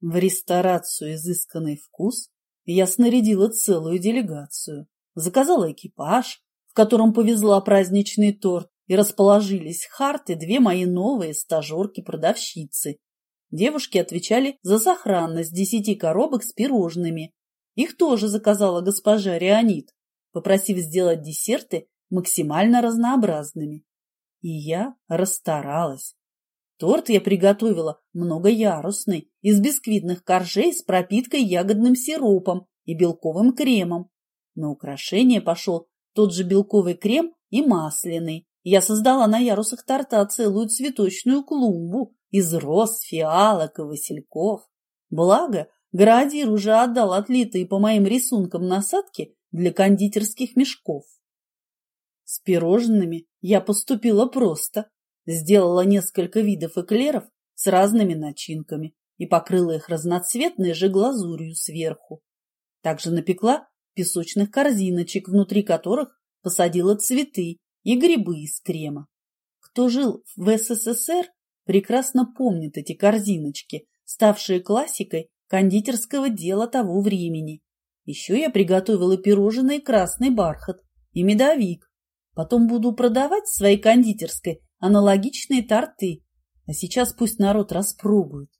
В ресторацию «Изысканный вкус» я снарядила целую делегацию, заказала экипаж, в котором повезла праздничный торт, и расположились Харт и две мои новые стажерки-продавщицы. Девушки отвечали за сохранность десяти коробок с пирожными. Их тоже заказала госпожа Реонид, попросив сделать десерты максимально разнообразными. И я расстаралась. Торт я приготовила многоярусный, из бисквитных коржей с пропиткой ягодным сиропом и белковым кремом. На украшение пошел тот же белковый крем и масляный. Я создала на ярусах торта целую цветочную клумбу из роз, фиалок и васильков. Благо, Градир уже отдал отлитые по моим рисункам насадки для кондитерских мешков. С пирожными я поступила просто. Сделала несколько видов эклеров с разными начинками и покрыла их разноцветной же глазурью сверху. Также напекла песочных корзиночек, внутри которых посадила цветы и грибы из крема. Кто жил в СССР, прекрасно помнит эти корзиночки, ставшие классикой кондитерского дела того времени. Еще я приготовила пирожные красный бархат и медовик. Потом буду продавать в своей кондитерской аналогичные торты. А сейчас пусть народ распробует.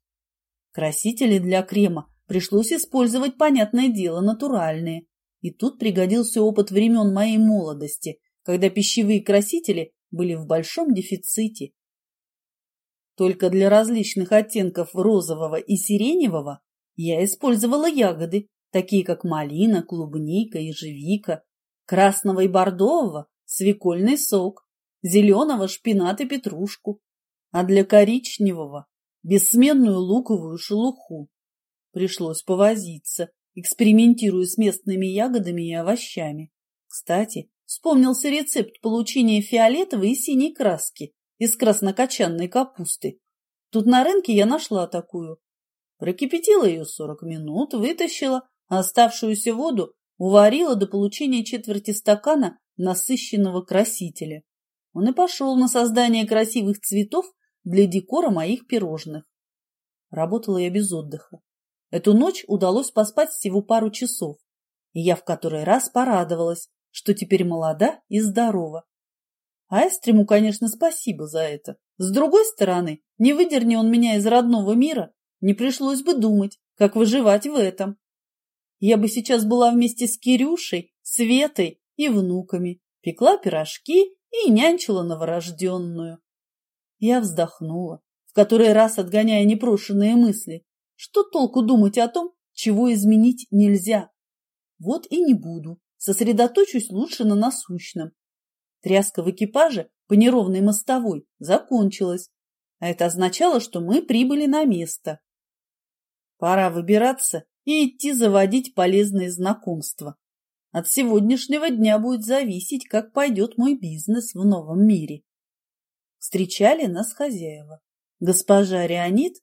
Красители для крема пришлось использовать, понятное дело, натуральные. И тут пригодился опыт времен моей молодости, когда пищевые красители были в большом дефиците. Только для различных оттенков розового и сиреневого я использовала ягоды, такие как малина, клубника, ежевика, красного и бордового – свекольный сок, зеленого – шпинат и петрушку, а для коричневого – бессменную луковую шелуху. Пришлось повозиться, экспериментируя с местными ягодами и овощами. Кстати, вспомнился рецепт получения фиолетовой и синей краски из краснокочанной капусты. Тут на рынке я нашла такую. Прокипятила ее сорок минут, вытащила, а оставшуюся воду уварила до получения четверти стакана насыщенного красителя. Он и пошел на создание красивых цветов для декора моих пирожных. Работала я без отдыха. Эту ночь удалось поспать всего пару часов, и я в который раз порадовалась, что теперь молода и здорова. А Эстриму, конечно, спасибо за это. С другой стороны, не выдерни он меня из родного мира, не пришлось бы думать, как выживать в этом. Я бы сейчас была вместе с Кирюшей, Светой и внуками, пекла пирожки и нянчила новорожденную. Я вздохнула, в который раз отгоняя непрошенные мысли. Что толку думать о том, чего изменить нельзя? Вот и не буду. Сосредоточусь лучше на насущном. Тряска в экипаже по неровной мостовой закончилась, а это означало, что мы прибыли на место. Пора выбираться и идти заводить полезные знакомства. От сегодняшнего дня будет зависеть, как пойдет мой бизнес в новом мире. Встречали нас хозяева. Госпожа Реонид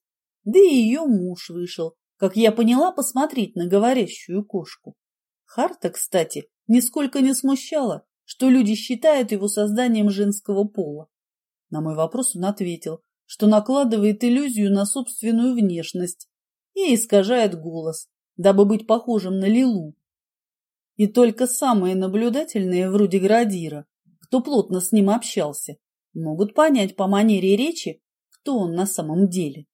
да и ее муж вышел, как я поняла, посмотреть на говорящую кошку. Харта, кстати, нисколько не смущала, что люди считают его созданием женского пола. На мой вопрос он ответил, что накладывает иллюзию на собственную внешность и искажает голос, дабы быть похожим на Лилу. И только самые наблюдательные, вроде Градира, кто плотно с ним общался, могут понять по манере речи, кто он на самом деле.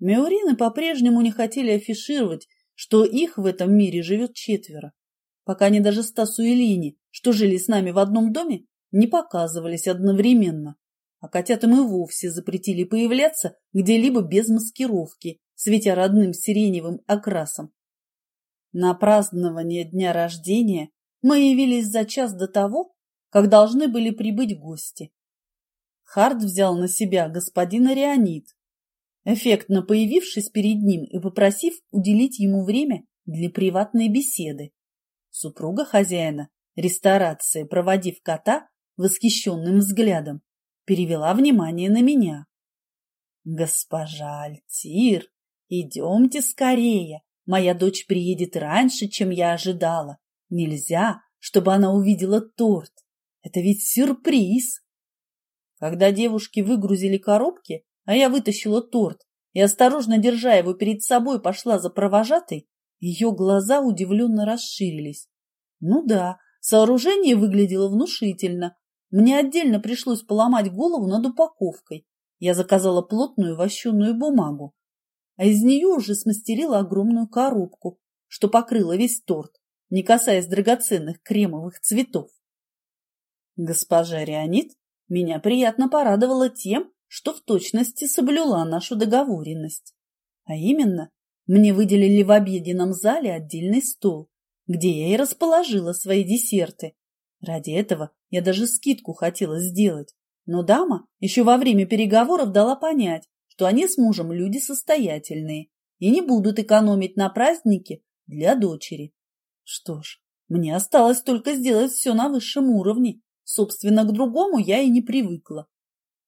Меурины по-прежнему не хотели афишировать, что их в этом мире живет четверо, пока они даже Стасу и Лине, что жили с нами в одном доме, не показывались одновременно. А котятам и вовсе запретили появляться где-либо без маскировки, светя родным сиреневым окрасом. На празднование дня рождения мы явились за час до того, как должны были прибыть гости. Харт взял на себя господина Реонид, эффектно появившись перед ним и попросив уделить ему время для приватной беседы. Супруга хозяина ресторации, проводив кота восхищенным взглядом, перевела внимание на меня. «Госпожа Альтир, идемте скорее, моя дочь приедет раньше, чем я ожидала. Нельзя, чтобы она увидела торт. Это ведь сюрприз!» Когда девушки выгрузили коробки, а я вытащила торт и, осторожно держа его перед собой, пошла за провожатой, ее глаза удивленно расширились. Ну да, сооружение выглядело внушительно. Мне отдельно пришлось поломать голову над упаковкой. Я заказала плотную вощеную бумагу, а из нее уже смастерила огромную коробку, что покрыла весь торт, не касаясь драгоценных кремовых цветов. Госпожа Рионит меня приятно порадовала тем, что в точности соблюла нашу договоренность. А именно, мне выделили в обеденном зале отдельный стол, где я и расположила свои десерты. Ради этого я даже скидку хотела сделать, но дама еще во время переговоров дала понять, что они с мужем люди состоятельные и не будут экономить на празднике для дочери. Что ж, мне осталось только сделать все на высшем уровне. Собственно, к другому я и не привыкла.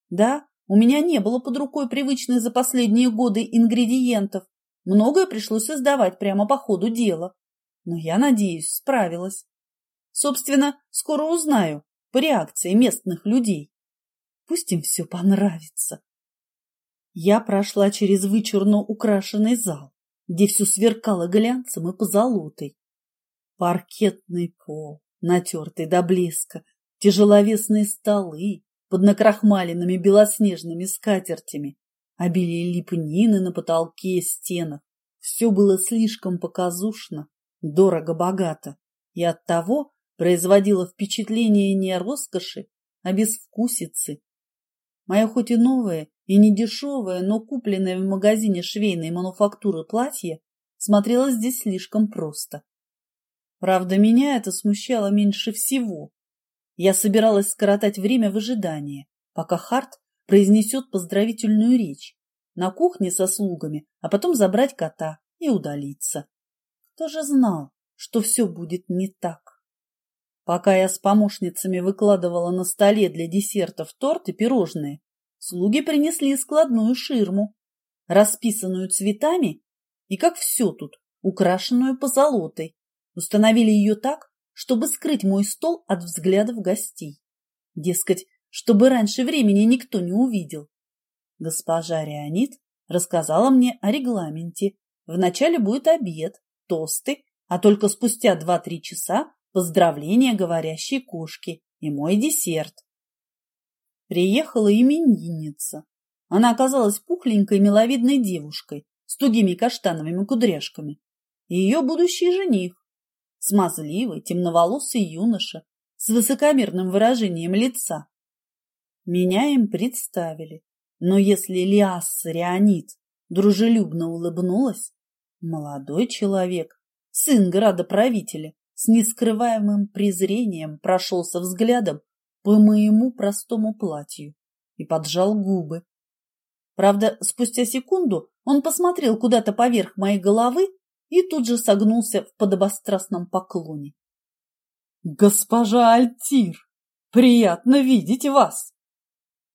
Да, у меня не было под рукой привычных за последние годы ингредиентов. Многое пришлось создавать прямо по ходу дела. Но я, надеюсь, справилась. Собственно, скоро узнаю по реакции местных людей. Пусть им все понравится. Я прошла через вычурно украшенный зал, где все сверкало глянцем и позолотой. Паркетный пол, натертый до блеска, тяжеловесные столы под накрахмаленными белоснежными скатертями, обилие лепнины на потолке и стенах. Все было слишком показушно, дорого-богато, и оттого производило впечатление не роскоши, а безвкусицы. Мое хоть и новое и не дешевое, но купленное в магазине швейной мануфактуры платье смотрелось здесь слишком просто. Правда, меня это смущало меньше всего. Я собиралась скоротать время в ожидании, пока Харт произнесет поздравительную речь на кухне со слугами, а потом забрать кота и удалиться. Кто же знал, что все будет не так? Пока я с помощницами выкладывала на столе для десертов торт и пирожные, Слуги принесли складную ширму, расписанную цветами и, как все тут, украшенную позолотой. Установили ее так, чтобы скрыть мой стол от взглядов гостей. Дескать, чтобы раньше времени никто не увидел. Госпожа Реонит рассказала мне о регламенте. Вначале будет обед, тосты, а только спустя два-три часа поздравления говорящей кошки и мой десерт приехала именинница. Она оказалась пухленькой миловидной девушкой с тугими каштановыми кудряшками. И ее будущий жених, смазливый, темноволосый юноша с высокомерным выражением лица. Меня им представили, но если Лиасса Реонит дружелюбно улыбнулась, молодой человек, сын градоправителя, с нескрываемым презрением прошелся взглядом по моему простому платью и поджал губы. Правда, спустя секунду он посмотрел куда-то поверх моей головы и тут же согнулся в подобострастном поклоне. «Госпожа Альтир, приятно видеть вас!»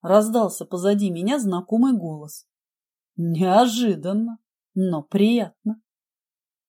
Раздался позади меня знакомый голос. Неожиданно, но приятно.